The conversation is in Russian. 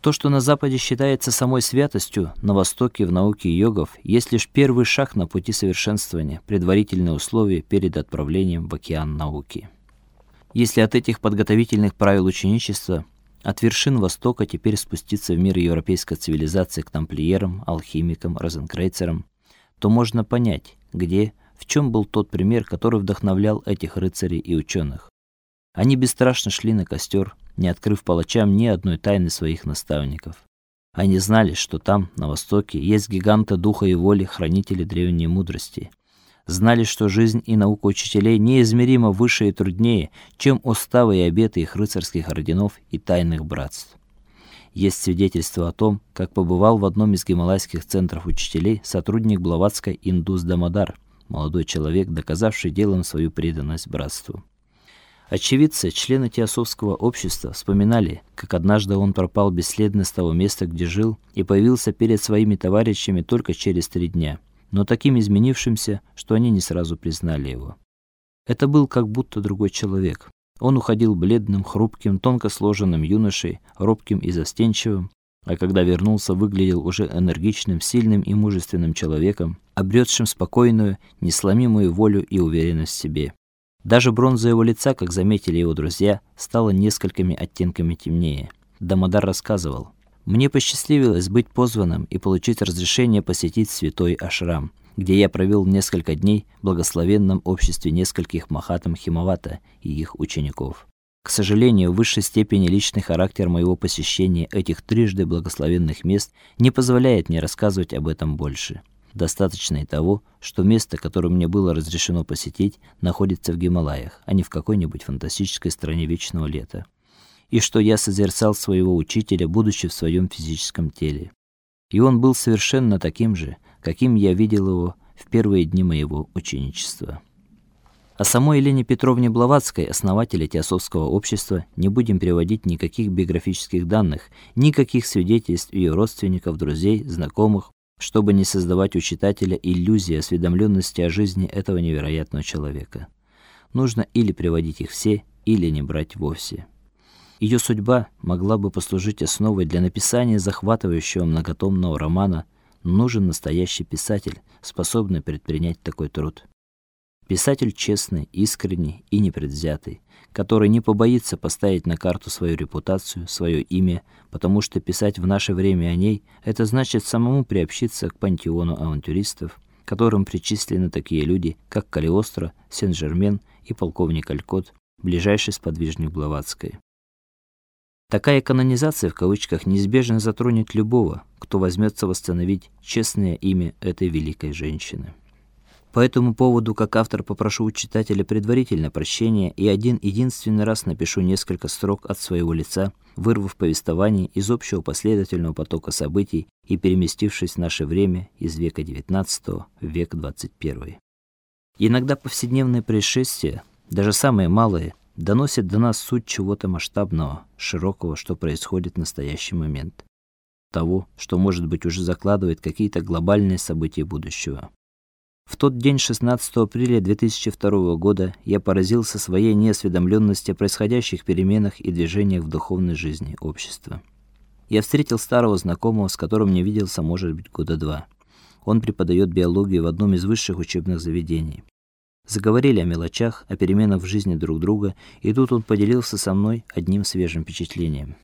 То, что на западе считается самой святостью, на востоке в науке йогов есть лишь первый шаг на пути совершенствования, предварительное условие перед отправлением в океан науки. Если от этих подготовительных правил ученичества от вершин Востока теперь спуститься в мир европейской цивилизации к тамплиерам, алхимикам, розенкрейцерам, то можно понять, где, в чем был тот пример, который вдохновлял этих рыцарей и ученых. Они бесстрашно шли на костер, не открыв палачам ни одной тайны своих наставников. Они знали, что там, на востоке, есть гиганты духа и воли, хранители древней мудрости. Знали, что жизнь и наука учителей неизмеримо выше и труднее, чем уставы и обеты их рыцарских орденов и тайных братств. Есть свидетельство о том, как побывал в одном из гималайских центров учителей сотрудник Блаватской Индус Дамодар, молодой человек, доказавший делом свою преданность братству. Очевидцы, члены теософского общества, вспоминали, как однажды он пропал бесследно с того места, где жил, и появился перед своими товарищами только через три дня, но таким изменившимся, что они не сразу признали его. Это был как будто другой человек. Он уходил бледным, хрупким, тонко сложенным юношей, робким и застенчивым, а когда вернулся, выглядел уже энергичным, сильным и мужественным человеком, обретшим спокойную, несломимую волю и уверенность в себе. Даже бронза его лица, как заметили его друзья, стала несколькими оттенками темнее. Дамодар рассказывал: "Мне посчастливилось быть позванным и получить разрешение посетить святой ашрам, где я провел несколько дней в благословенном обществе нескольких махатам Химавата и их учеников. К сожалению, в высшей степени личный характер моего посещения этих трижды благословенных мест не позволяет мне рассказывать об этом больше. Достаточно и того, что место, которое мне было разрешено посетить, находится в Гималаях, а не в какой-нибудь фантастической стране вечного лета. И что я созерцал своего учителя, будучи в своем физическом теле. И он был совершенно таким же, каким я видел его в первые дни моего ученичества. О самой Елене Петровне Блаватской, основателе Теософского общества, не будем приводить никаких биографических данных, никаких свидетельств ее родственников, друзей, знакомых, чтобы не создавать у читателя иллюзии осведомленности о жизни этого невероятного человека. Нужно или приводить их все, или не брать вовсе. Ее судьба могла бы послужить основой для написания захватывающего многотомного романа. Нужен настоящий писатель, способный предпринять такой труд. Писатель честный, искренний и непредвзятый, который не побоится поставить на карту свою репутацию, свое имя, потому что писать в наше время о ней это значит самому приобщиться к пантеону авантюристов, которым причислены такие люди, как Калиостро, Сен-Жермен и полковник Алькот, ближайший сподвижник Блаватской. Такая канонизация в кавычках неизбежно затронет любого, кто возьмется восстановить честное имя этой великой женщины. По этому поводу, как автор, попрошу у читателя предварительно прощения и один единственный раз напишу несколько строк от своего лица, вырвав повествование из общего последовательного потока событий и переместившись в наше время из века XIX в век XXI. Иногда повседневные происшествия, даже самые малые, доносят до нас суть чего-то масштабного, широкого, что происходит в настоящий момент. Того, что, может быть, уже закладывает какие-то глобальные события будущего. В тот день, 16 апреля 2002 года, я поразился своей неосведомленности о происходящих переменах и движениях в духовной жизни общества. Я встретил старого знакомого, с которым не виделся, может быть, года два. Он преподает биологию в одном из высших учебных заведений. Заговорили о мелочах, о переменах в жизни друг друга, и тут он поделился со мной одним свежим впечатлением.